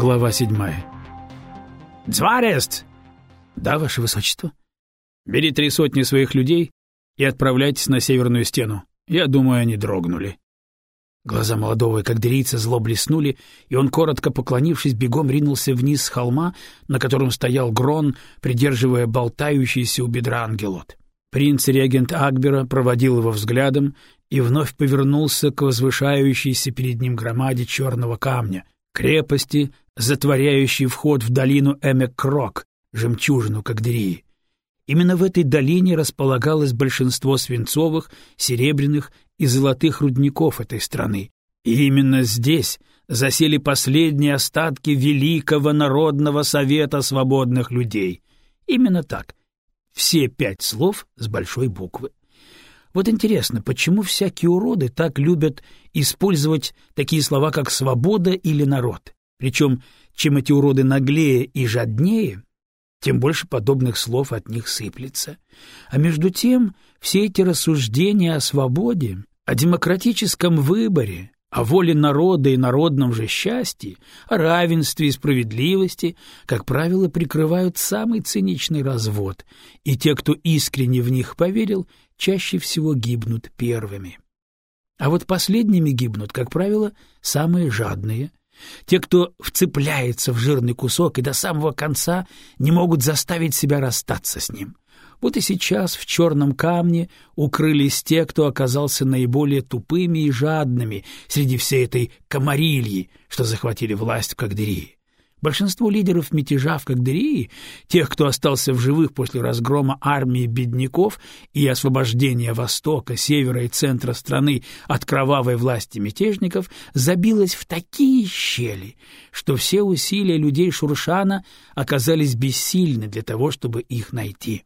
Глава седьмая. «Дзварест!» «Да, ваше высочество». «Бери три сотни своих людей и отправляйтесь на северную стену. Я думаю, они дрогнули». Глаза молодого кагдерийца зло блеснули, и он, коротко поклонившись, бегом ринулся вниз с холма, на котором стоял Грон, придерживая болтающийся у бедра ангелот. Принц-регент Акбера проводил его взглядом и вновь повернулся к возвышающейся перед ним громаде черного камня, крепости, затворяющей вход в долину Эмек-Крок, жемчужину Кагдерии. Именно в этой долине располагалось большинство свинцовых, серебряных и золотых рудников этой страны. И именно здесь засели последние остатки Великого Народного Совета Свободных Людей. Именно так. Все пять слов с большой буквы. Вот интересно, почему всякие уроды так любят использовать такие слова, как «свобода» или «народ»? Причем, чем эти уроды наглее и жаднее, тем больше подобных слов от них сыплется. А между тем, все эти рассуждения о свободе, о демократическом выборе, о воле народа и народном же счастье, о равенстве и справедливости, как правило, прикрывают самый циничный развод, и те, кто искренне в них поверил, чаще всего гибнут первыми. А вот последними гибнут, как правило, самые жадные, те, кто вцепляется в жирный кусок и до самого конца не могут заставить себя расстаться с ним. Вот и сейчас в черном камне укрылись те, кто оказался наиболее тупыми и жадными среди всей этой комарильи, что захватили власть в Кагдерии. Большинство лидеров мятежа в Кагдерии, тех, кто остался в живых после разгрома армии бедняков и освобождения Востока, Севера и Центра страны от кровавой власти мятежников, забилось в такие щели, что все усилия людей Шуршана оказались бессильны для того, чтобы их найти.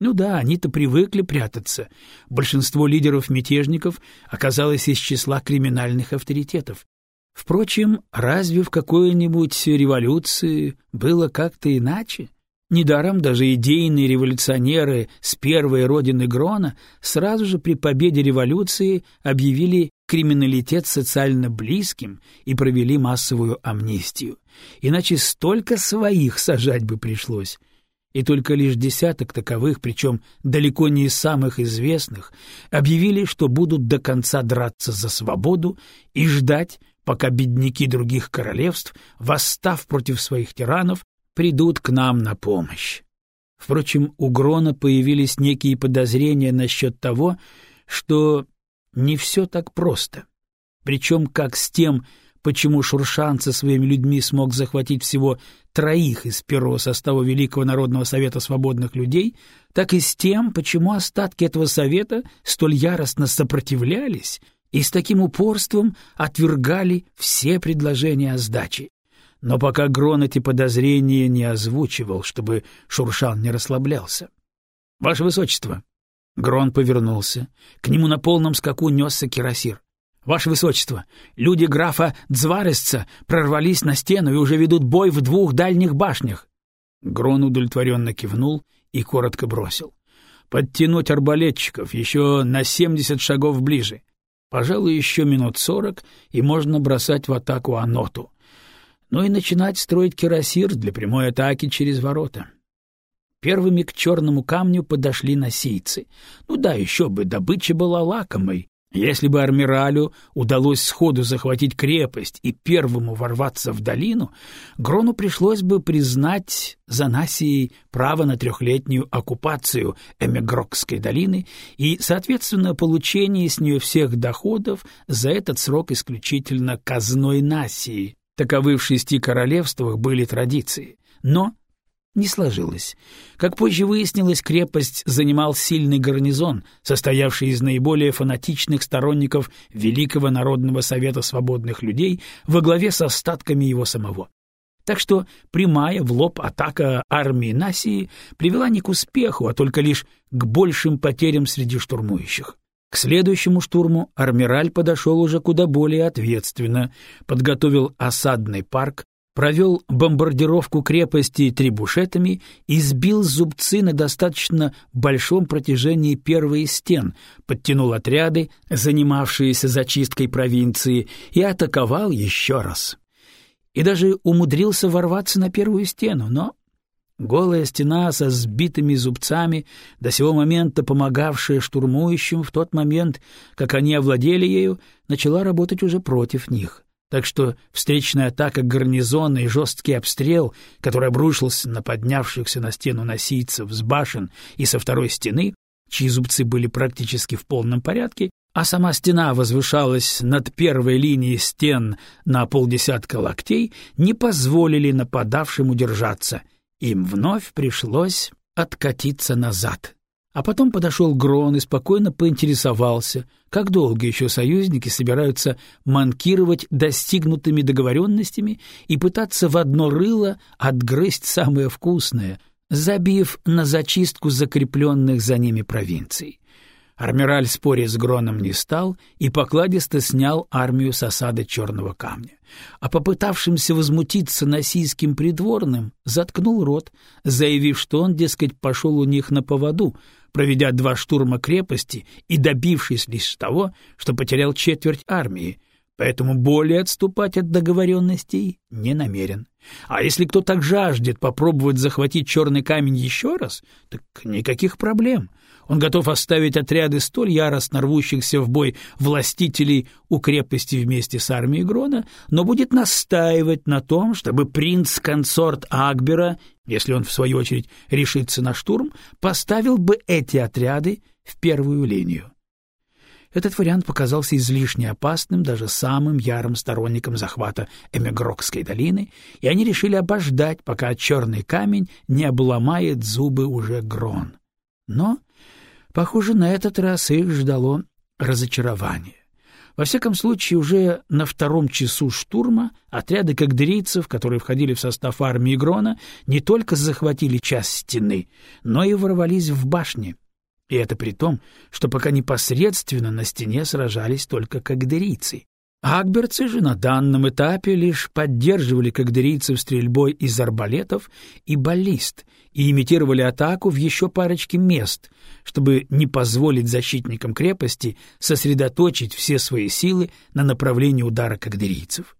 Ну да, они-то привыкли прятаться. Большинство лидеров-мятежников оказалось из числа криминальных авторитетов. Впрочем, разве в какой-нибудь революции было как-то иначе? Недаром даже идейные революционеры с первой родины Грона сразу же при победе революции объявили криминалитет социально близким и провели массовую амнистию. Иначе столько своих сажать бы пришлось. И только лишь десяток таковых, причем далеко не из самых известных, объявили, что будут до конца драться за свободу и ждать, пока бедняки других королевств, восстав против своих тиранов, придут к нам на помощь. Впрочем, у Грона появились некие подозрения насчет того, что не все так просто. Причем как с тем, почему Шуршан со своими людьми смог захватить всего троих из первого состава Великого Народного Совета Свободных Людей, так и с тем, почему остатки этого совета столь яростно сопротивлялись и с таким упорством отвергали все предложения о сдаче. Но пока Грон эти подозрения не озвучивал, чтобы Шуршан не расслаблялся. — Ваше Высочество! Грон повернулся. К нему на полном скаку несся кирасир. — Ваше Высочество, люди графа Дзваресца прорвались на стену и уже ведут бой в двух дальних башнях. Грон удовлетворенно кивнул и коротко бросил. — Подтянуть арбалетчиков еще на семьдесят шагов ближе. Пожалуй, еще минут сорок, и можно бросать в атаку Аноту. Ну и начинать строить кирасир для прямой атаки через ворота. Первыми к черному камню подошли носийцы. Ну да, еще бы, добыча была лакомой. Если бы Армиралю удалось сходу захватить крепость и первому ворваться в долину, Грону пришлось бы признать за Насией право на трехлетнюю оккупацию Эмегрокской долины и, соответственно, получение с нее всех доходов за этот срок исключительно казной Насии. Таковы в шести королевствах были традиции. Но не сложилось. Как позже выяснилось, крепость занимал сильный гарнизон, состоявший из наиболее фанатичных сторонников Великого Народного Совета Свободных Людей во главе с остатками его самого. Так что прямая в лоб атака армии Насии привела не к успеху, а только лишь к большим потерям среди штурмующих. К следующему штурму Армираль подошел уже куда более ответственно, подготовил осадный парк, провел бомбардировку крепости трибушетами и сбил зубцы на достаточно большом протяжении первой стен, подтянул отряды, занимавшиеся зачисткой провинции, и атаковал еще раз. и даже умудрился ворваться на первую стену, но голая стена со сбитыми зубцами, до сего момента помогавшая штурмующим в тот момент, как они овладели ею, начала работать уже против них. Так что встречная атака гарнизона и жесткий обстрел, который обрушился на поднявшихся на стену носийцев с башен и со второй стены, чьи зубцы были практически в полном порядке, а сама стена возвышалась над первой линией стен на полдесятка локтей, не позволили нападавшим удержаться. Им вновь пришлось откатиться назад. А потом подошел Грон и спокойно поинтересовался, как долго еще союзники собираются манкировать достигнутыми договоренностями и пытаться в одно рыло отгрызть самое вкусное, забив на зачистку закрепленных за ними провинций. Армираль спорить с Гроном не стал и покладисто снял армию с осады Черного камня. А попытавшимся возмутиться насийским придворным заткнул рот, заявив, что он, дескать, пошел у них на поводу, проведя два штурма крепости и добившись лишь того, что потерял четверть армии, поэтому более отступать от договоренностей не намерен. А если кто так жаждет попробовать захватить черный камень еще раз, так никаких проблем — он готов оставить отряды столь яростно рвущихся в бой властителей у крепости вместе с армией Грона, но будет настаивать на том, чтобы принц-консорт Акбера, если он в свою очередь решится на штурм, поставил бы эти отряды в первую линию. Этот вариант показался излишне опасным даже самым ярым сторонникам захвата Эмигрокской долины, и они решили обождать, пока черный камень не обломает зубы уже Грон. Но Похоже, на этот раз их ждало разочарование. Во всяком случае, уже на втором часу штурма отряды кагдерийцев, которые входили в состав армии Грона, не только захватили часть стены, но и ворвались в башни. И это при том, что пока непосредственно на стене сражались только кагдерийцы. Акберцы же на данном этапе лишь поддерживали кагдерийцев стрельбой из арбалетов и баллист и имитировали атаку в еще парочке мест, чтобы не позволить защитникам крепости сосредоточить все свои силы на направлении удара кагдерийцев.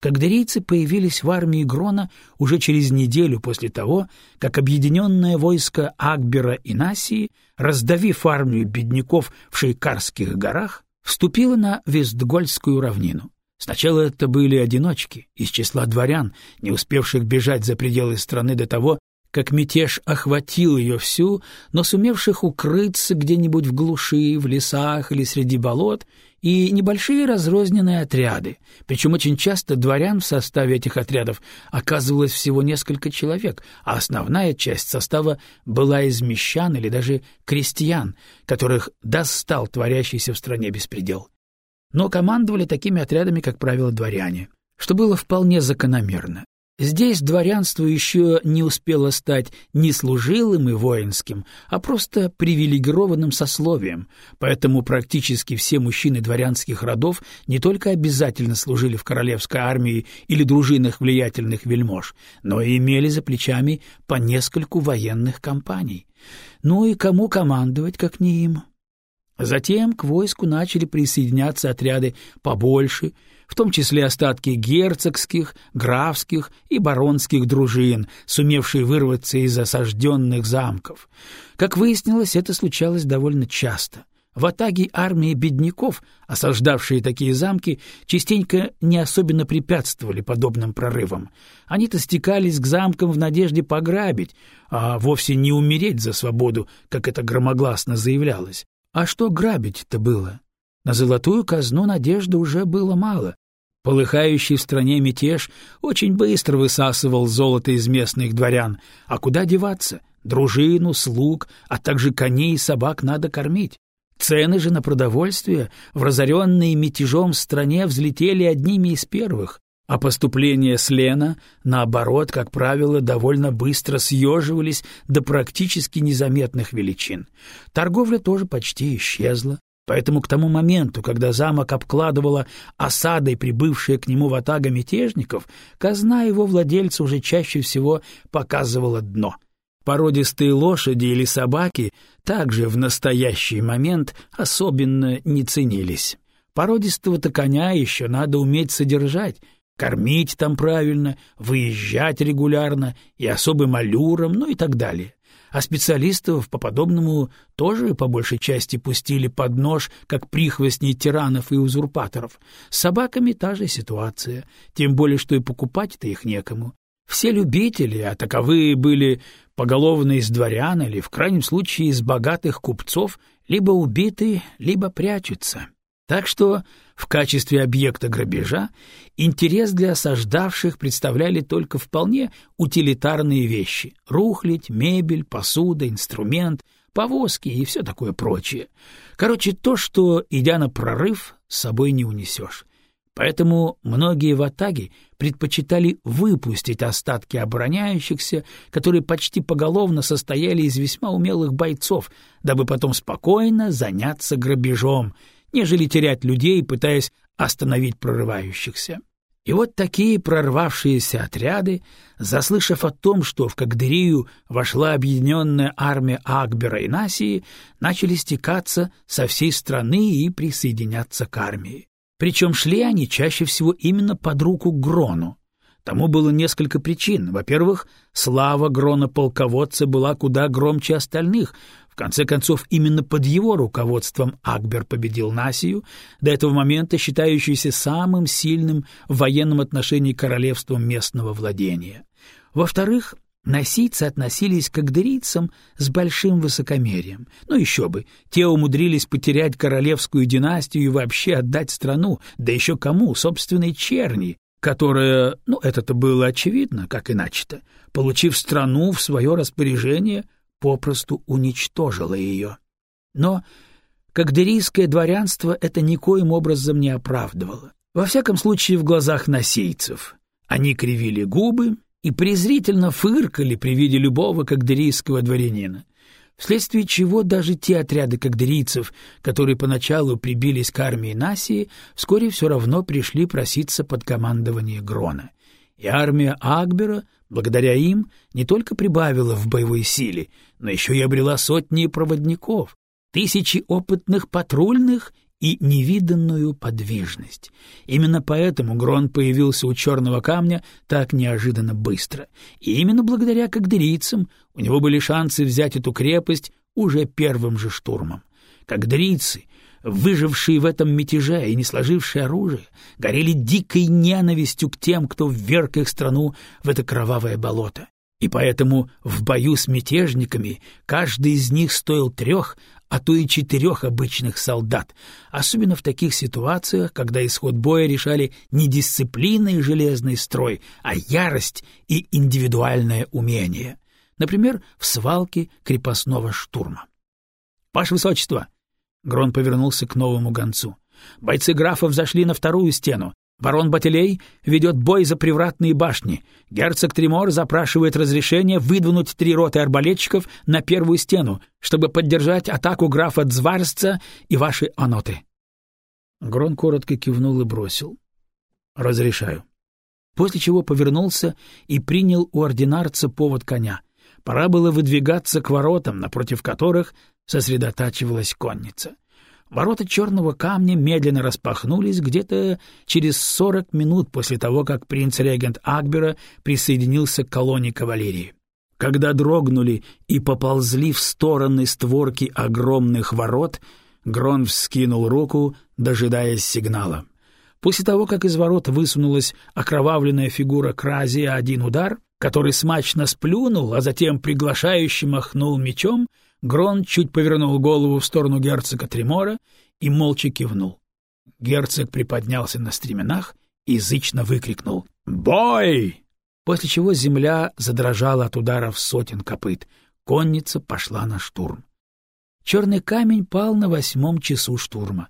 Кагдерийцы появились в армии Грона уже через неделю после того, как объединенное войско Акбера и Насии, раздавив армию бедняков в Шейкарских горах, вступила на Вестгольскую равнину. Сначала это были одиночки из числа дворян, не успевших бежать за пределы страны до того, как мятеж охватил ее всю, но сумевших укрыться где-нибудь в глуши, в лесах или среди болот, и небольшие разрозненные отряды, причем очень часто дворян в составе этих отрядов оказывалось всего несколько человек, а основная часть состава была из мещан или даже крестьян, которых достал творящийся в стране беспредел. Но командовали такими отрядами, как правило, дворяне, что было вполне закономерно. Здесь дворянство еще не успело стать ни служилым и воинским, а просто привилегированным сословием, поэтому практически все мужчины дворянских родов не только обязательно служили в королевской армии или дружинах влиятельных вельмож, но и имели за плечами по нескольку военных компаний. Ну и кому командовать, как не им? Затем к войску начали присоединяться отряды побольше — в том числе остатки герцогских, графских и баронских дружин, сумевшие вырваться из осажденных замков. Как выяснилось, это случалось довольно часто. В атаге армии бедняков, осаждавшие такие замки, частенько не особенно препятствовали подобным прорывам. Они-то стекались к замкам в надежде пограбить, а вовсе не умереть за свободу, как это громогласно заявлялось. А что грабить-то было? На золотую казну надежды уже было мало. Полыхающий в стране мятеж очень быстро высасывал золото из местных дворян. А куда деваться? Дружину, слуг, а также коней и собак надо кормить. Цены же на продовольствие в разоренной мятежом стране взлетели одними из первых, а поступления с Лена, наоборот, как правило, довольно быстро съеживались до практически незаметных величин. Торговля тоже почти исчезла. Поэтому к тому моменту, когда замок обкладывала осадой прибывшая к нему ватага мятежников, казна его владельца уже чаще всего показывала дно. Породистые лошади или собаки также в настоящий момент особенно не ценились. Породистого-то коня еще надо уметь содержать, кормить там правильно, выезжать регулярно и особым аллюром, ну и так далее. А специалистов по подобному тоже по большей части пустили под нож, как прихвостней тиранов и узурпаторов. С собаками та же ситуация, тем более, что и покупать-то их некому. Все любители, а таковые были поголовно из дворян или, в крайнем случае, из богатых купцов, либо убиты, либо прячутся. Так что в качестве объекта грабежа интерес для осаждавших представляли только вполне утилитарные вещи — рухлядь, мебель, посуда, инструмент, повозки и все такое прочее. Короче, то, что, идя на прорыв, с собой не унесешь. Поэтому многие ватаги предпочитали выпустить остатки обороняющихся, которые почти поголовно состояли из весьма умелых бойцов, дабы потом спокойно заняться грабежом, нежели терять людей, пытаясь остановить прорывающихся. И вот такие прорвавшиеся отряды, заслышав о том, что в Кагдырию вошла объединенная армия Акбера и Насии, начали стекаться со всей страны и присоединяться к армии. Причем шли они чаще всего именно под руку Грону. Тому было несколько причин. Во-первых, слава Грона-полководца была куда громче остальных. Конце концов, именно под его руководством Акбер победил Насию, до этого момента считающийся самым сильным в военном отношении королевством местного владения. Во-вторых, Носийцы относились к агдерийцам с большим высокомерием. Ну еще бы, те умудрились потерять королевскую династию и вообще отдать страну, да еще кому, собственной черни, которая, ну это-то было очевидно, как иначе-то, получив страну в свое распоряжение, попросту уничтожила ее. Но кагдерийское дворянство это никоим образом не оправдывало. Во всяком случае, в глазах носийцев. Они кривили губы, и презрительно фыркали при виде любого кагдерийского дворянина, вследствие чего даже те отряды кагдерийцев, которые поначалу прибились к армии Насии, вскоре все равно пришли проситься под командование Грона. И армия Акбера, благодаря им, не только прибавила в боевой силе, но еще и обрела сотни проводников, тысячи опытных патрульных и невиданную подвижность. Именно поэтому Грон появился у черного камня так неожиданно быстро. И именно благодаря кагдерийцам у него были шансы взять эту крепость уже первым же штурмом. Кагдерийцы, выжившие в этом мятеже и не сложившие оружие, горели дикой ненавистью к тем, кто вверг их страну в это кровавое болото. И поэтому в бою с мятежниками каждый из них стоил трех, а то и четырех обычных солдат, особенно в таких ситуациях, когда исход боя решали не дисциплина и железный строй, а ярость и индивидуальное умение, например, в свалке крепостного штурма. — Ваше Высочество! — Грон повернулся к новому гонцу. — Бойцы графов зашли на вторую стену, Барон Бателей ведет бой за привратные башни. Герцог Тримор запрашивает разрешение выдвинуть три роты арбалетчиков на первую стену, чтобы поддержать атаку графа Дзварсца и ваши аноты. Грон коротко кивнул и бросил. «Разрешаю». После чего повернулся и принял у ординарца повод коня. Пора было выдвигаться к воротам, напротив которых сосредотачивалась конница. — Ворота черного камня медленно распахнулись где-то через сорок минут после того, как принц-регент Акбера присоединился к колонии кавалерии. Когда дрогнули и поползли в стороны створки огромных ворот, Грон вскинул руку, дожидаясь сигнала. После того, как из ворот высунулась окровавленная фигура Кразия один удар, который смачно сплюнул, а затем приглашающе махнул мечом — Грон чуть повернул голову в сторону герцога Тремора и молча кивнул. Герцог приподнялся на стременах и язычно выкрикнул «Бой!», после чего земля задрожала от ударов сотен копыт. Конница пошла на штурм. Черный камень пал на восьмом часу штурма.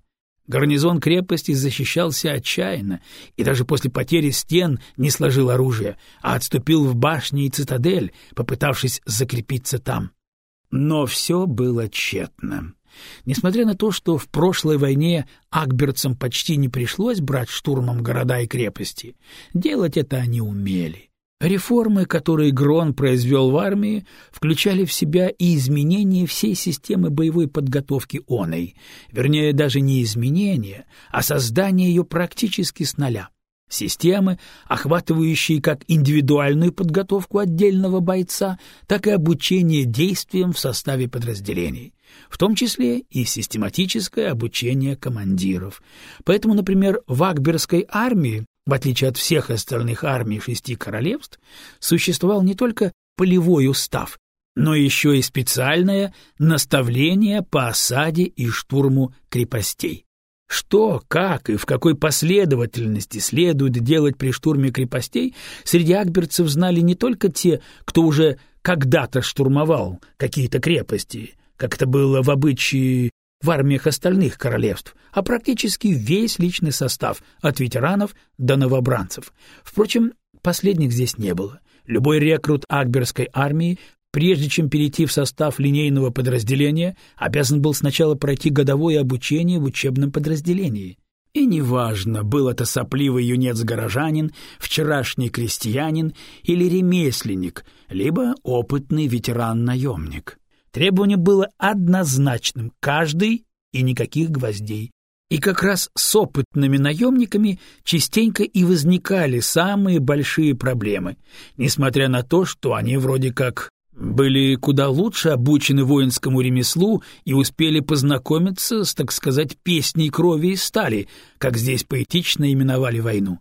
Гарнизон крепости защищался отчаянно и даже после потери стен не сложил оружие, а отступил в башни и цитадель, попытавшись закрепиться там. Но все было тщетно. Несмотря на то, что в прошлой войне акберцам почти не пришлось брать штурмом города и крепости, делать это они умели. Реформы, которые Грон произвел в армии, включали в себя и изменение всей системы боевой подготовки оной, вернее, даже не изменение, а создание ее практически с нуля. Системы, охватывающие как индивидуальную подготовку отдельного бойца, так и обучение действиям в составе подразделений, в том числе и систематическое обучение командиров. Поэтому, например, в Акберской армии, в отличие от всех остальных армий шести королевств, существовал не только полевой устав, но еще и специальное наставление по осаде и штурму крепостей. Что, как и в какой последовательности следует делать при штурме крепостей, среди акберцев знали не только те, кто уже когда-то штурмовал какие-то крепости, как это было в обычае в армиях остальных королевств, а практически весь личный состав, от ветеранов до новобранцев. Впрочем, последних здесь не было. Любой рекрут Акберской армии прежде чем перейти в состав линейного подразделения, обязан был сначала пройти годовое обучение в учебном подразделении. И неважно, был это сопливый юнец-горожанин, вчерашний крестьянин или ремесленник, либо опытный ветеран-наемник. Требование было однозначным — каждый и никаких гвоздей. И как раз с опытными наемниками частенько и возникали самые большие проблемы, несмотря на то, что они вроде как были куда лучше обучены воинскому ремеслу и успели познакомиться с, так сказать, песней крови и стали, как здесь поэтично именовали войну.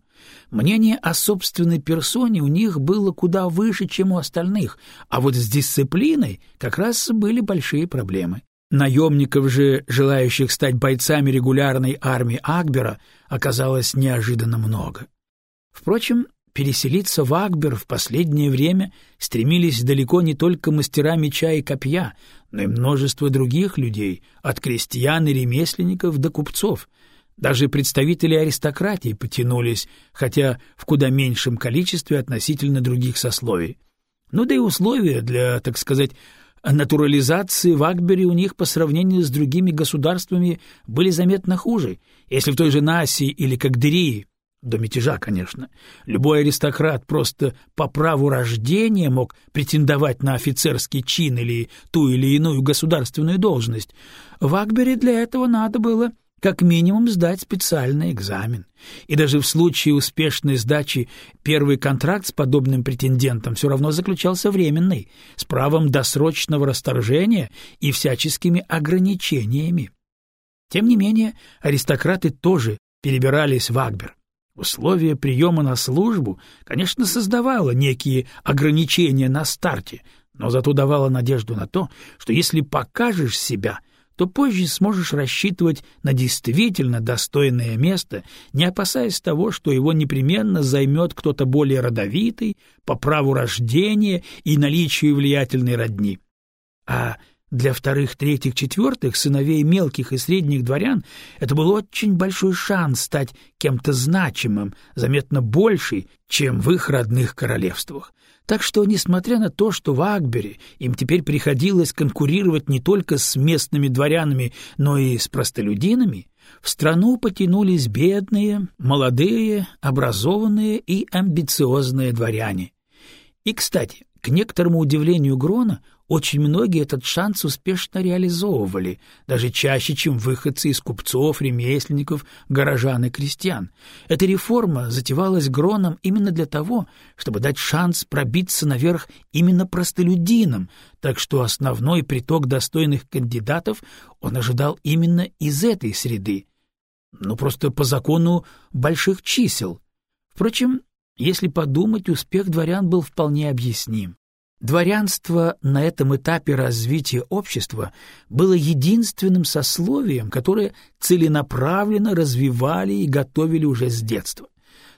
Мнение о собственной персоне у них было куда выше, чем у остальных, а вот с дисциплиной как раз были большие проблемы. Наемников же, желающих стать бойцами регулярной армии Акбера, оказалось неожиданно много. Впрочем, переселиться в Акбер в последнее время стремились далеко не только мастера меча и копья, но и множество других людей, от крестьян и ремесленников до купцов. Даже представители аристократии потянулись, хотя в куда меньшем количестве относительно других сословий. Ну да и условия для, так сказать, натурализации в Акбере у них по сравнению с другими государствами были заметно хуже, если в той же Наси или Кагдерии до мятежа, конечно. Любой аристократ просто по праву рождения мог претендовать на офицерский чин или ту или иную государственную должность. В Акбере для этого надо было как минимум сдать специальный экзамен. И даже в случае успешной сдачи первый контракт с подобным претендентом все равно заключался временный, с правом досрочного расторжения и всяческими ограничениями. Тем не менее, аристократы тоже перебирались в Акбер. Условие приема на службу, конечно, создавало некие ограничения на старте, но зато давало надежду на то, что если покажешь себя, то позже сможешь рассчитывать на действительно достойное место, не опасаясь того, что его непременно займет кто-то более родовитый, по праву рождения и наличию влиятельной родни. А для вторых, третьих, четвертых сыновей мелких и средних дворян это был очень большой шанс стать кем-то значимым, заметно больший, чем в их родных королевствах. Так что, несмотря на то, что в Акбере им теперь приходилось конкурировать не только с местными дворянами, но и с простолюдинами, в страну потянулись бедные, молодые, образованные и амбициозные дворяне. И, кстати, к некоторому удивлению Грона, очень многие этот шанс успешно реализовывали, даже чаще, чем выходцы из купцов, ремесленников, горожан и крестьян. Эта реформа затевалась Гроном именно для того, чтобы дать шанс пробиться наверх именно простолюдинам, так что основной приток достойных кандидатов он ожидал именно из этой среды. Ну, просто по закону больших чисел. Впрочем, если подумать, успех дворян был вполне объясним. Дворянство на этом этапе развития общества было единственным сословием, которое целенаправленно развивали и готовили уже с детства.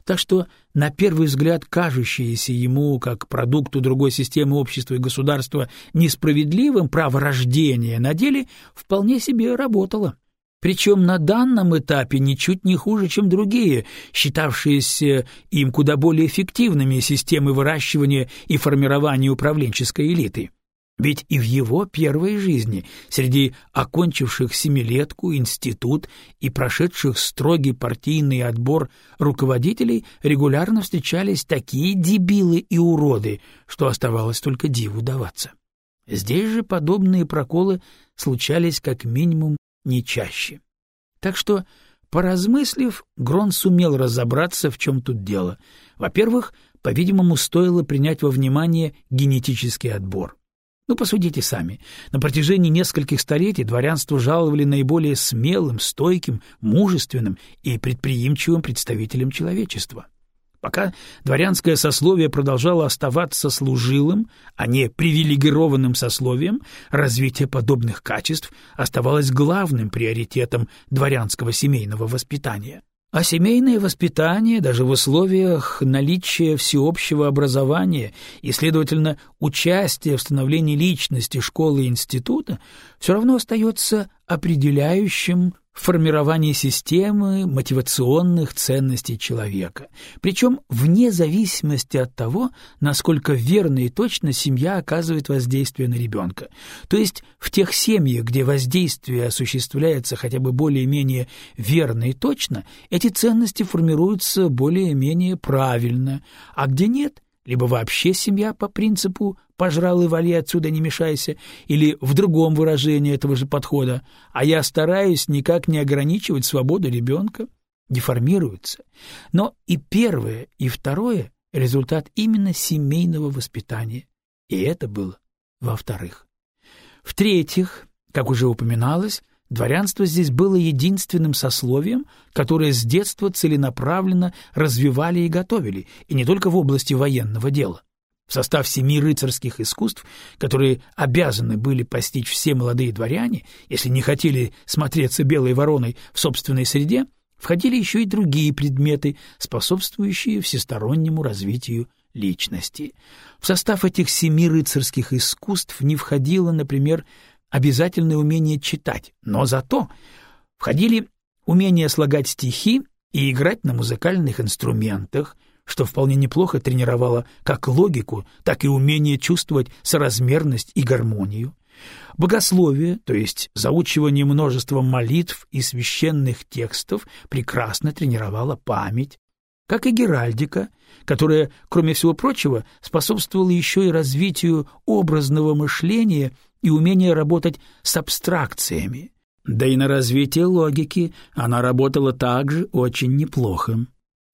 Так что, на первый взгляд, кажущееся ему, как продукту другой системы общества и государства, несправедливым право рождения на деле вполне себе работало причем на данном этапе ничуть не хуже, чем другие, считавшиеся им куда более эффективными системы выращивания и формирования управленческой элиты. Ведь и в его первой жизни, среди окончивших семилетку, институт и прошедших строгий партийный отбор руководителей регулярно встречались такие дебилы и уроды, что оставалось только диву даваться. Здесь же подобные проколы случались как минимум не чаще. Так что Поразмыслив, Грон сумел разобраться, в чем тут дело. Во-первых, по-видимому, стоило принять во внимание генетический отбор. Ну, посудите сами. На протяжении нескольких столетий дворянство жаловали наиболее смелым, стойким, мужественным и предприимчивым представителям человечества. Пока дворянское сословие продолжало оставаться служилым, а не привилегированным сословием, развитие подобных качеств оставалось главным приоритетом дворянского семейного воспитания. А семейное воспитание, даже в условиях наличия всеобщего образования и, следовательно, участия в становлении личности школы и института, все равно остается определяющим в формировании системы мотивационных ценностей человека, причем вне зависимости от того, насколько верно и точно семья оказывает воздействие на ребенка. То есть в тех семьях, где воздействие осуществляется хотя бы более-менее верно и точно, эти ценности формируются более-менее правильно, а где нет – либо вообще семья по принципу «пожрал и вали отсюда, не мешайся», или в другом выражении этого же подхода «а я стараюсь никак не ограничивать свободу ребенка», деформируются. Но и первое, и второе — результат именно семейного воспитания. И это было во-вторых. В-третьих, как уже упоминалось, Дворянство здесь было единственным сословием, которое с детства целенаправленно развивали и готовили, и не только в области военного дела. В состав семи рыцарских искусств, которые обязаны были постичь все молодые дворяне, если не хотели смотреться белой вороной в собственной среде, входили еще и другие предметы, способствующие всестороннему развитию личности. В состав этих семи рыцарских искусств не входило, например, обязательное умение читать, но зато входили умение слагать стихи и играть на музыкальных инструментах, что вполне неплохо тренировало как логику, так и умение чувствовать соразмерность и гармонию. Богословие, то есть заучивание множества молитв и священных текстов, прекрасно тренировало память, как и геральдика, которая, кроме всего прочего, способствовала еще и развитию образного мышления и умение работать с абстракциями. Да и на развитие логики она работала также очень неплохо.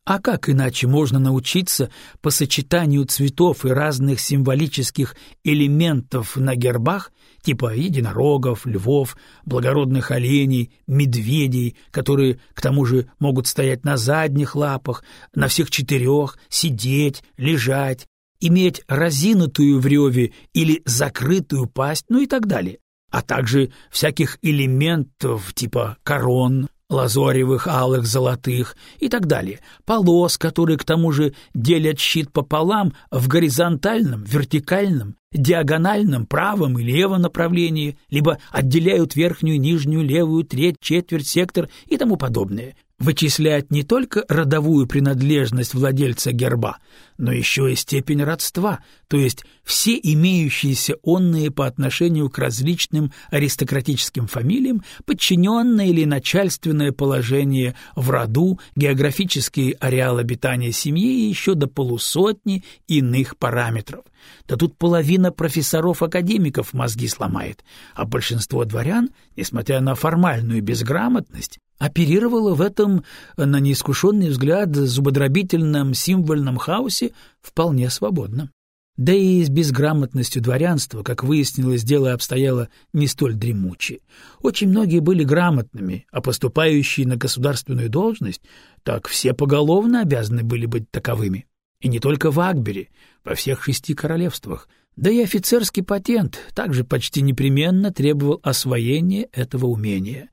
А как иначе можно научиться по сочетанию цветов и разных символических элементов на гербах, типа единорогов, львов, благородных оленей, медведей, которые, к тому же, могут стоять на задних лапах, на всех четырех, сидеть, лежать, иметь разинутую в реве или закрытую пасть, ну и так далее, а также всяких элементов типа корон, лазоревых, алых, золотых и так далее, полос, которые к тому же делят щит пополам в горизонтальном, вертикальном, диагональном, правом и левом направлении, либо отделяют верхнюю, нижнюю, левую, треть, четверть, сектор и тому подобное, вычислять не только родовую принадлежность владельца герба, но еще и степень родства, то есть все имеющиеся онные по отношению к различным аристократическим фамилиям, подчиненное или начальственное положение в роду, географический ареал обитания семьи и еще до полусотни иных параметров. Да тут половина профессоров-академиков мозги сломает, а большинство дворян, несмотря на формальную безграмотность, оперировало в этом, на неискушенный взгляд, зубодробительном символьном хаосе вполне свободно. Да и с безграмотностью дворянства, как выяснилось, дело обстояло не столь дремуче. Очень многие были грамотными, а поступающие на государственную должность, так все поголовно обязаны были быть таковыми. И не только в Акбере, во всех шести королевствах. Да и офицерский патент также почти непременно требовал освоения этого умения.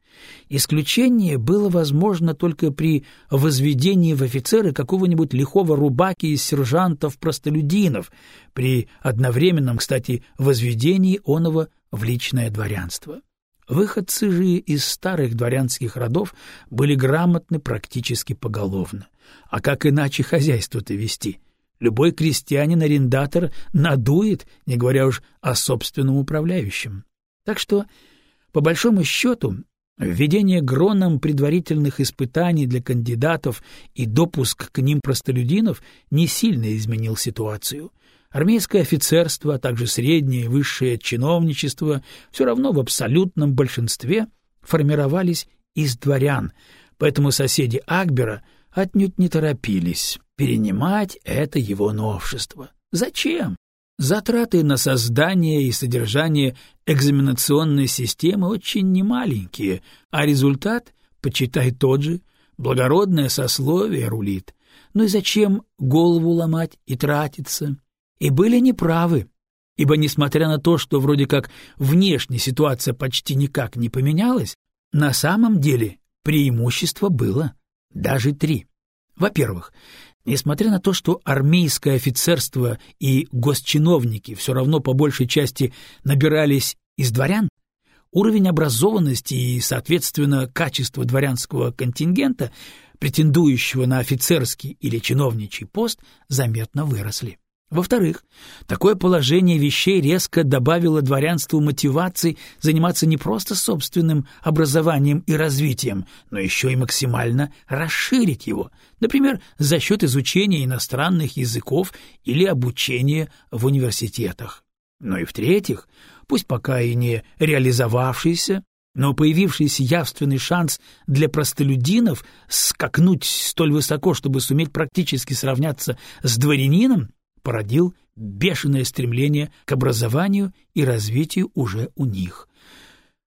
Исключение было возможно только при возведении в офицеры какого-нибудь лихого рубаки из сержантов-простолюдинов, при одновременном, кстати, возведении оного в личное дворянство. Выходцы же из старых дворянских родов были грамотны практически поголовно. А как иначе хозяйство-то вести? Любой крестьянин-арендатор надует, не говоря уж о собственном управляющем. Так что, по большому счету, Введение гроном предварительных испытаний для кандидатов и допуск к ним простолюдинов не сильно изменил ситуацию. Армейское офицерство, а также среднее и высшее чиновничество все равно в абсолютном большинстве формировались из дворян, поэтому соседи Акбера отнюдь не торопились перенимать это его новшество. Зачем? Затраты на создание и содержание экзаменационной системы очень немаленькие, а результат, почитай тот же, благородное сословие рулит. Ну и зачем голову ломать и тратиться? И были неправы, ибо, несмотря на то, что вроде как внешне ситуация почти никак не поменялась, на самом деле преимущество было даже три. Во-первых, несмотря на то, что армейское офицерство и госчиновники все равно по большей части набирались из дворян, уровень образованности и, соответственно, качество дворянского контингента, претендующего на офицерский или чиновничий пост, заметно выросли. Во-вторых, такое положение вещей резко добавило дворянству мотивации заниматься не просто собственным образованием и развитием, но еще и максимально расширить его, например, за счет изучения иностранных языков или обучения в университетах. Но и в-третьих, пусть пока и не реализовавшийся, но появившийся явственный шанс для простолюдинов скакнуть столь высоко, чтобы суметь практически сравняться с дворянином, породил бешеное стремление к образованию и развитию уже у них.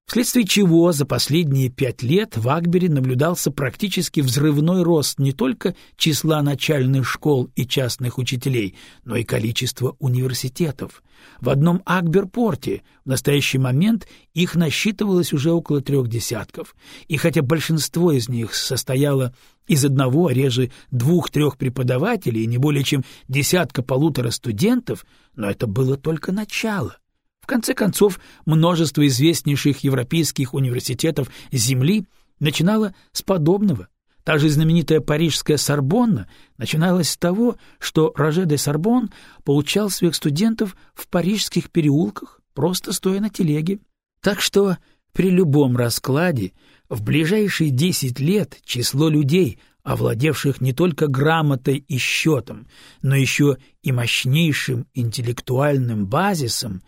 Вследствие чего за последние пять лет в Акбере наблюдался практически взрывной рост не только числа начальных школ и частных учителей, но и количества университетов. В одном Акберпорте в настоящий момент их насчитывалось уже около трех десятков, и хотя большинство из них состояло из одного, а реже двух-трех преподавателей и не более чем десятка-полутора студентов, но это было только начало. В конце концов, множество известнейших европейских университетов Земли начинало с подобного. Та же знаменитая парижская Сорбонна начиналась с того, что Роже де Сорбон получал своих студентов в парижских переулках, просто стоя на телеге. Так что при любом раскладе в ближайшие десять лет число людей, овладевших не только грамотой и счетом, но еще и мощнейшим интеллектуальным базисом,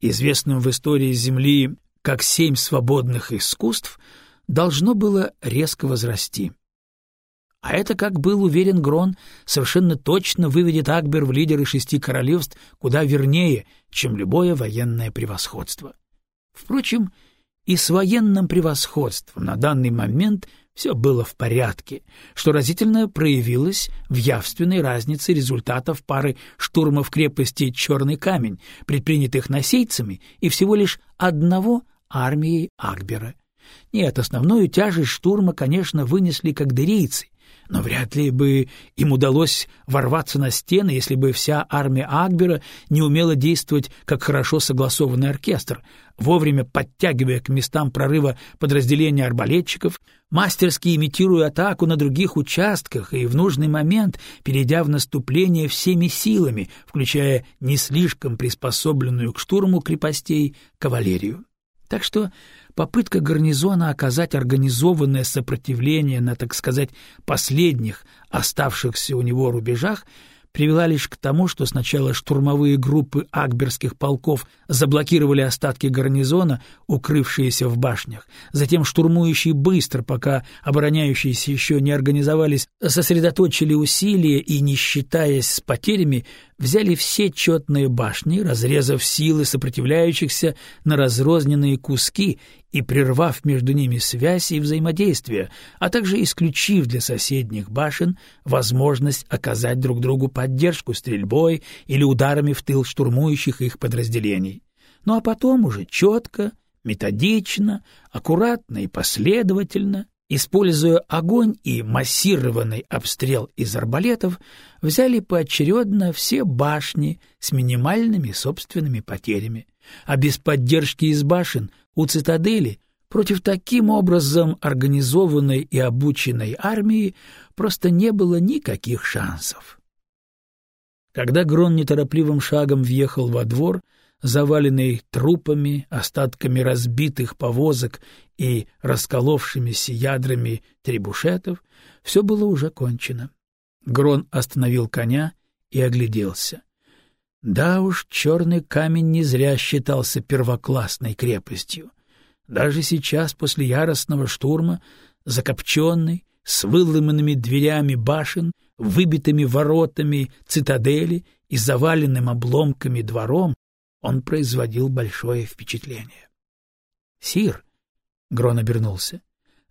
известным в истории Земли как семь свободных искусств, должно было резко возрасти. А это, как был уверен Грон, совершенно точно выведет Акбер в лидеры шести королевств куда вернее, чем любое военное превосходство. Впрочем, и с военным превосходством на данный момент все было в порядке, что разительно проявилось в явственной разнице результатов пары штурмов крепости Черный камень, предпринятых насейцами, и всего лишь одного армией Акбера. Нет, основную тяжесть штурма, конечно, вынесли кагдерийцы, но вряд ли бы им удалось ворваться на стены, если бы вся армия Акбера не умела действовать как хорошо согласованный оркестр, вовремя подтягивая к местам прорыва подразделения арбалетчиков, мастерски имитируя атаку на других участках и в нужный момент перейдя в наступление всеми силами, включая не слишком приспособленную к штурму крепостей кавалерию. Так что попытка гарнизона оказать организованное сопротивление на, так сказать, последних оставшихся у него рубежах привела лишь к тому, что сначала штурмовые группы акберских полков заблокировали остатки гарнизона, укрывшиеся в башнях, затем штурмующие быстро, пока обороняющиеся еще не организовались, сосредоточили усилия и, не считаясь с потерями, взяли все четные башни, разрезав силы сопротивляющихся на разрозненные куски и прервав между ними связь и взаимодействие, а также исключив для соседних башен возможность оказать друг другу поддержку стрельбой или ударами в тыл штурмующих их подразделений. Ну а потом уже четко, методично, аккуратно и последовательно используя огонь и массированный обстрел из арбалетов, взяли поочередно все башни с минимальными собственными потерями, а без поддержки из башен у цитадели против таким образом организованной и обученной армии просто не было никаких шансов. Когда Грон неторопливым шагом въехал во двор, заваленный трупами, остатками разбитых повозок и расколовшимися ядрами требушетов, все было уже кончено. Грон остановил коня и огляделся. Да уж, черный камень не зря считался первоклассной крепостью. Даже сейчас, после яростного штурма, закопченный, с выломанными дверями башен, выбитыми воротами цитадели и заваленным обломками двором, он производил большое впечатление. — Сир! — Грон обернулся.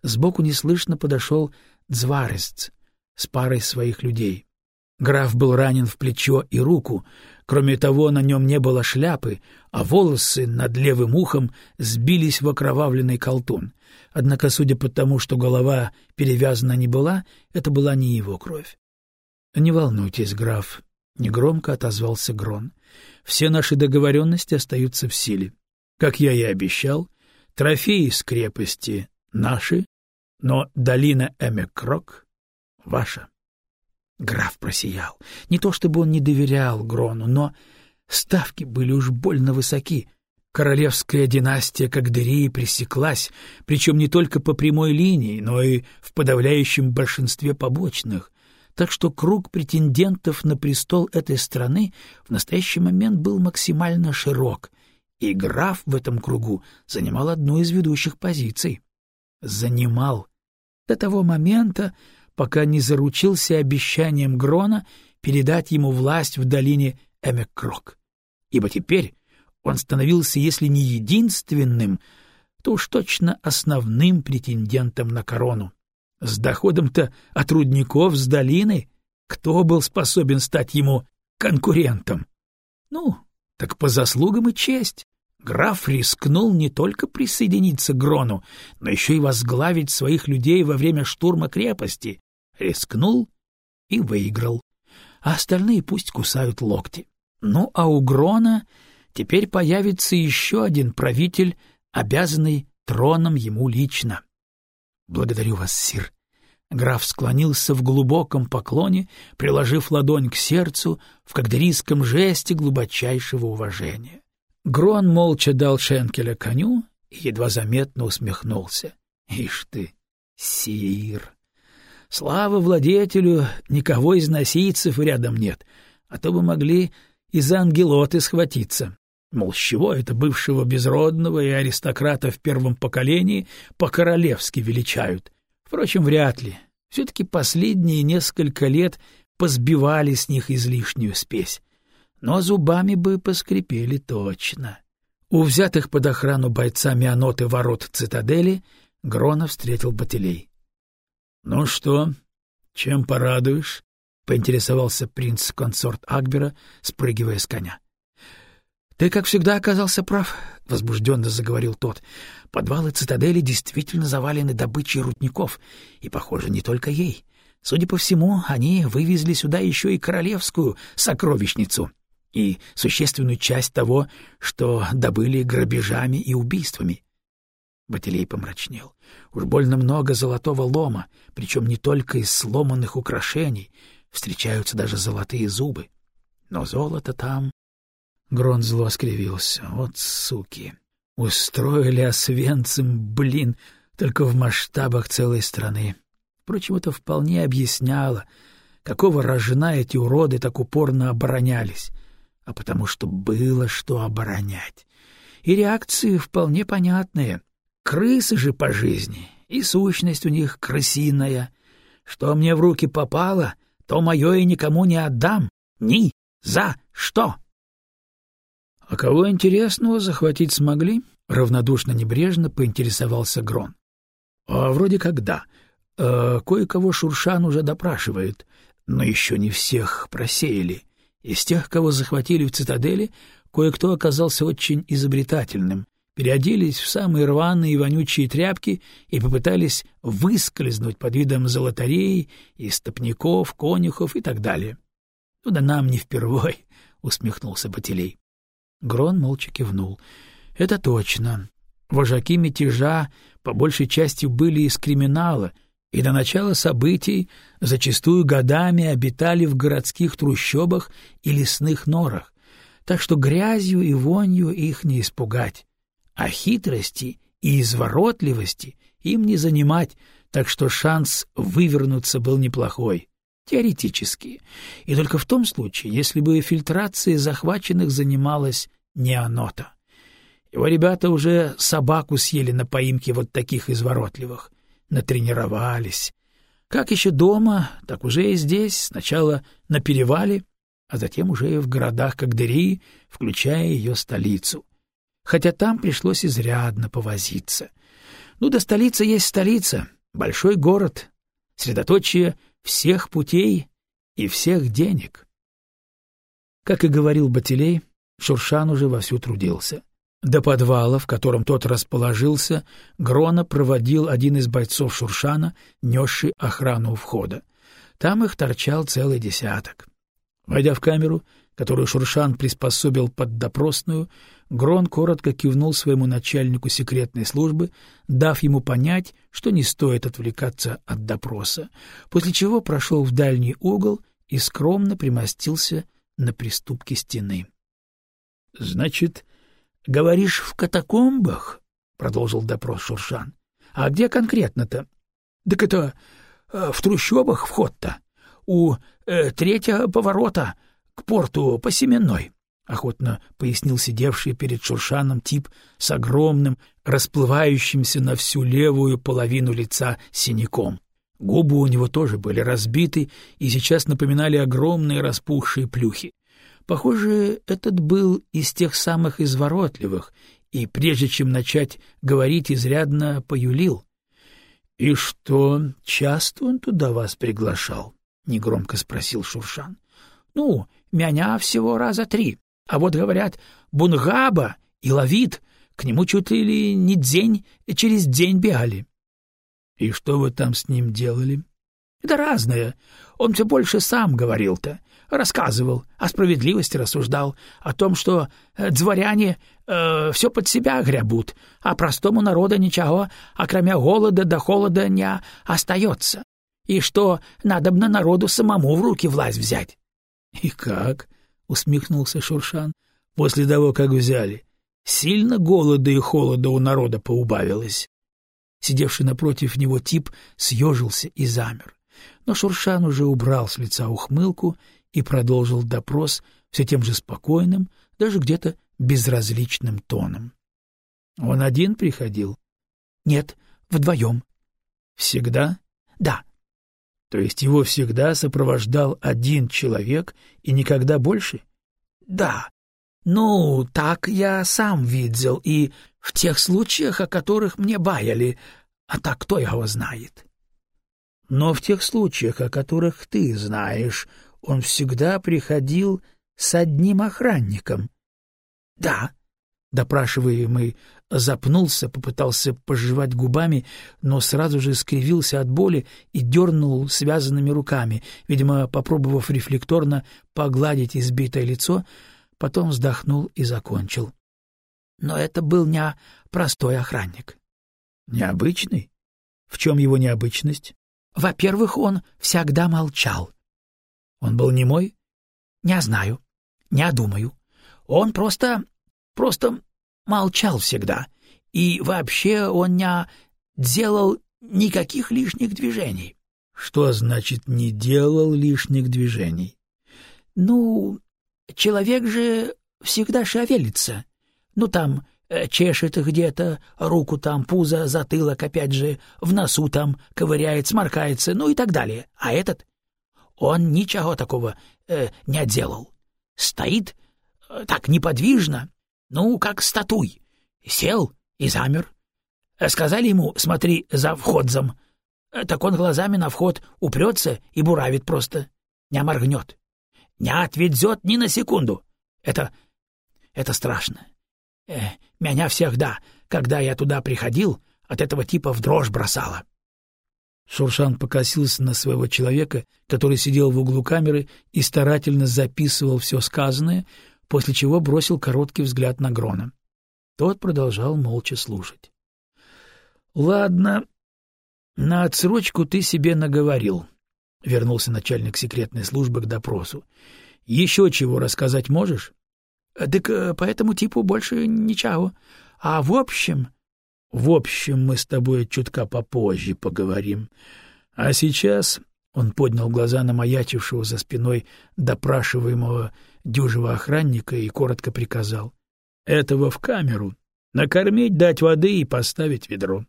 Сбоку неслышно подошел Дзваресц с парой своих людей. Граф был ранен в плечо и руку, кроме того, на нем не было шляпы, а волосы над левым ухом сбились в окровавленный колтун. Однако, судя по тому, что голова перевязана не была, это была не его кровь. — Не волнуйтесь, граф, — негромко отозвался Грон. — Все наши договоренности остаются в силе. Как я и обещал, трофеи с крепости наши, но долина Эмекрок ваша. Граф просиял. Не то чтобы он не доверял Грону, но ставки были уж больно высоки. Королевская династия Кагдерии пресеклась, причем не только по прямой линии, но и в подавляющем большинстве побочных, так что круг претендентов на престол этой страны в настоящий момент был максимально широк, и граф в этом кругу занимал одну из ведущих позиций. Занимал. До того момента, пока не заручился обещанием Грона передать ему власть в долине Эмеккрок. Ибо теперь он становился, если не единственным, то уж точно основным претендентом на корону. С доходом-то от рудников с долины кто был способен стать ему конкурентом? Ну, так по заслугам и честь. Граф рискнул не только присоединиться к Грону, но еще и возглавить своих людей во время штурма крепости, рискнул и выиграл, а остальные пусть кусают локти. Ну а у Грона теперь появится еще один правитель, обязанный троном ему лично. — Благодарю вас, сир. Граф склонился в глубоком поклоне, приложив ладонь к сердцу в кагдерийском жесте глубочайшего уважения. Грон молча дал шенкеля коню и едва заметно усмехнулся. — Ишь ты, сир! Слава владетелю, никого из носийцев рядом нет, а то бы могли и за ангелоты схватиться. Мол, с чего это бывшего безродного и аристократа в первом поколении по-королевски величают? Впрочем, вряд ли. Все-таки последние несколько лет позбивали с них излишнюю спесь. Но зубами бы поскрипели точно. У взятых под охрану бойцами аноты ворот цитадели Грона встретил Батилей. — Ну что, чем порадуешь? — поинтересовался принц-консорт Акбера, спрыгивая с коня. — Ты, как всегда, оказался прав, — возбужденно заговорил тот. — Подвалы цитадели действительно завалены добычей рудников, и, похоже, не только ей. Судя по всему, они вывезли сюда еще и королевскую сокровищницу и существенную часть того, что добыли грабежами и убийствами. Батилей помрачнел. Уж больно много золотого лома, причем не только из сломанных украшений, встречаются даже золотые зубы. Но золото там... Грон зло скривился. Вот суки! Устроили освенцем, блин, только в масштабах целой страны. Впрочем, это вполне объясняло, какого рожна эти уроды так упорно оборонялись. А потому что было что оборонять. И реакции вполне понятные — Крысы же по жизни, и сущность у них крысиная. Что мне в руки попало, то мое и никому не отдам. Ни за что. — А кого интересного захватить смогли? — равнодушно-небрежно поинтересовался Грон. — А вроде как да. Э, кое-кого Шуршан уже допрашивает, но еще не всех просеяли. Из тех, кого захватили в цитадели, кое-кто оказался очень изобретательным переоделись в самые рваные и вонючие тряпки и попытались выскользнуть под видом золотарей, истопников, конюхов и так далее. — Ну да нам не впервой, — усмехнулся Батилей. Грон молча кивнул. — Это точно. Вожаки мятежа по большей части были из криминала, и до начала событий зачастую годами обитали в городских трущобах и лесных норах, так что грязью и вонью их не испугать а хитрости и изворотливости им не занимать, так что шанс вывернуться был неплохой, теоретически, и только в том случае, если бы фильтрацией захваченных занималась не оно-то. Его ребята уже собаку съели на поимке вот таких изворотливых, натренировались. Как еще дома, так уже и здесь, сначала на перевале, а затем уже и в городах Кагдырии, включая ее столицу. Хотя там пришлось изрядно повозиться. Ну да столица есть столица, большой город, средоточие всех путей и всех денег. Как и говорил Батилей, Шуршан уже вовсю трудился. До подвала, в котором тот расположился, Грона проводил один из бойцов Шуршана, несший охрану у входа. Там их торчал целый десяток. Войдя в камеру, которую Шуршан приспособил под допросную, Грон коротко кивнул своему начальнику секретной службы, дав ему понять, что не стоит отвлекаться от допроса, после чего прошел в дальний угол и скромно примостился на приступке стены. — Значит, Говоришь, в катакомбах? продолжил допрос Шуршан. А где конкретно-то? Так это э, в трущобах вход-то. У э, третьего поворота к порту по Семенной, охотно пояснил сидевший перед Шуршаном тип с огромным, расплывающимся на всю левую половину лица синяком. Губы у него тоже были разбиты и сейчас напоминали огромные распухшие плюхи. Похоже, этот был из тех самых изворотливых, и прежде чем начать говорить, изрядно поюлил. — И что, часто он туда вас приглашал? — негромко спросил Шуршан. — Ну, меня всего раза три. А вот, говорят, Бунгаба и Лавит к нему чуть ли не день через день бегали. — И что вы там с ним делали? — Да разное. Он все больше сам говорил-то рассказывал, о справедливости рассуждал, о том, что э, дворяне э, все под себя грябут, а простому народу ничего, кроме голода до холода не остается, и что надо бы на народу самому в руки власть взять. — И как? — усмехнулся Шуршан. — После того, как взяли, сильно голода и холода у народа поубавилось. Сидевший напротив него тип съежился и замер. Но Шуршан уже убрал с лица ухмылку и продолжил допрос все тем же спокойным, даже где-то безразличным тоном. — Он один приходил? — Нет, вдвоем. — Всегда? — Да. — То есть его всегда сопровождал один человек и никогда больше? — Да. Ну, так я сам видел, и в тех случаях, о которых мне баяли, а так кто его знает? — Но в тех случаях, о которых ты знаешь, он всегда приходил с одним охранником. — Да. Допрашиваемый запнулся, попытался пожевать губами, но сразу же скривился от боли и дернул связанными руками, видимо, попробовав рефлекторно погладить избитое лицо, потом вздохнул и закончил. Но это был не простой охранник. — Необычный? В чем его необычность? — Во-первых, он всегда молчал. Он был немой? Не знаю, не думаю. Он просто... просто молчал всегда. И вообще он не делал никаких лишних движений. Что значит «не делал лишних движений»? Ну, человек же всегда шевелится. Ну, там э, чешет где-то, руку там, пузо, затылок, опять же, в носу там ковыряет, сморкается, ну и так далее. А этот он ничего такого э, не делал. Стоит э, так неподвижно, ну, как статуй. Сел и замер. Сказали ему, смотри за входзом. Так он глазами на вход упрется и буравит просто. Не моргнет. Не отведет ни на секунду. Это... это страшно. Э, меня всегда, когда я туда приходил, от этого типа в дрожь бросало. Шуршан покосился на своего человека, который сидел в углу камеры и старательно записывал все сказанное, после чего бросил короткий взгляд на Грона. Тот продолжал молча слушать. — Ладно, на отсрочку ты себе наговорил, — вернулся начальник секретной службы к допросу. — Еще чего рассказать можешь? — Так э, по этому типу больше ничего. А в общем... В общем, мы с тобой чутка попозже поговорим. А сейчас он поднял глаза на маячившего за спиной допрашиваемого дюжего охранника и коротко приказал. — Этого в камеру. Накормить, дать воды и поставить ведро.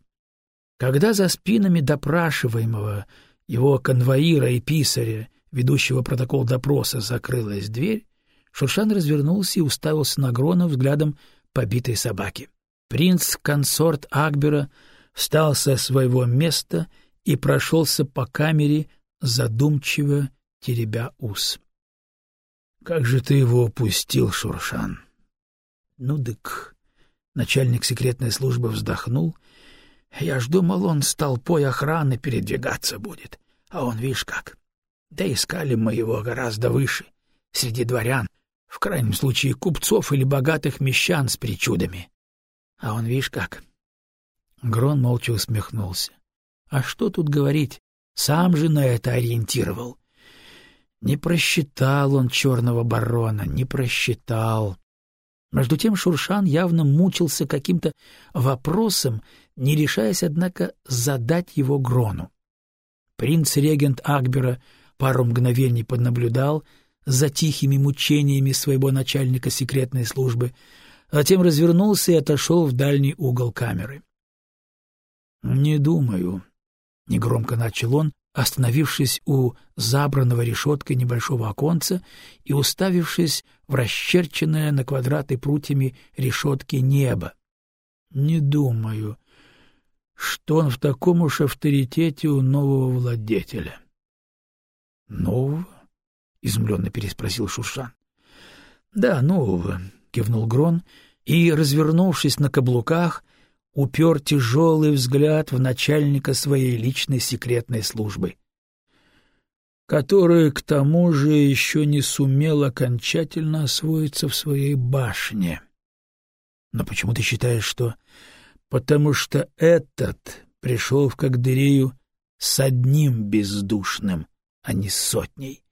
Когда за спинами допрашиваемого его конвоира и писаря, ведущего протокол допроса, закрылась дверь, Шуршан развернулся и уставился на Грона взглядом побитой собаки. Принц-консорт Акбера встал со своего места и прошелся по камере, задумчиво теребя ус. — Как же ты его упустил, Шуршан? — Ну, дык. Начальник секретной службы вздохнул. Я ж думал, он с толпой охраны передвигаться будет. А он, видишь как. Да искали мы его гораздо выше, среди дворян, в крайнем случае купцов или богатых мещан с причудами. А он, видишь как. Грон молча усмехнулся. А что тут говорить? Сам же на это ориентировал. Не просчитал он черного барона, не просчитал. Между тем Шуршан явно мучился каким-то вопросом, не решаясь, однако, задать его Грону. Принц-регент Акбера пару мгновений поднаблюдал за тихими мучениями своего начальника секретной службы, затем развернулся и отошел в дальний угол камеры. — Не думаю, — негромко начал он, остановившись у забранного решеткой небольшого оконца и уставившись в расчерченное на квадраты прутьями решетки небо. Не думаю, что он в таком уж авторитете у нового владетеля. — Нового? — изумленно переспросил Шушан. — Да, нового, — кивнул Грон и, развернувшись на каблуках, упер тяжелый взгляд в начальника своей личной секретной службы, который, к тому же, еще не сумел окончательно освоиться в своей башне. Но почему ты считаешь, что... Потому что этот пришел в Кагдырею с одним бездушным, а не с сотней,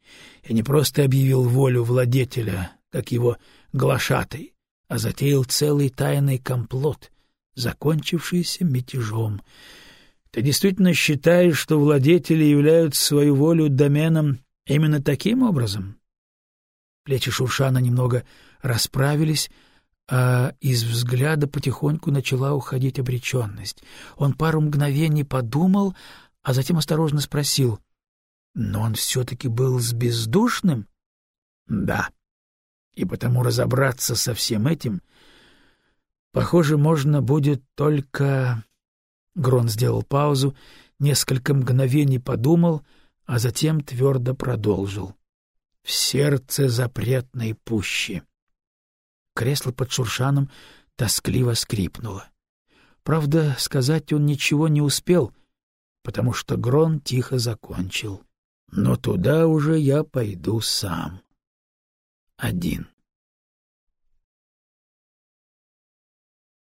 и не просто объявил волю владетеля, как его глашатай, а затеял целый тайный комплот — закончившийся мятежом. Ты действительно считаешь, что владетели являются свою волю доменом именно таким образом? Плечи Шуршана немного расправились, а из взгляда потихоньку начала уходить обреченность. Он пару мгновений подумал, а затем осторожно спросил. — Но он все-таки был с бездушным? — Да. И потому разобраться со всем этим Похоже, можно будет только... Грон сделал паузу, несколько мгновений подумал, а затем твердо продолжил. В сердце запретной пущи. Кресло под шуршаном тоскливо скрипнуло. Правда, сказать он ничего не успел, потому что Грон тихо закончил. Но туда уже я пойду сам. Один.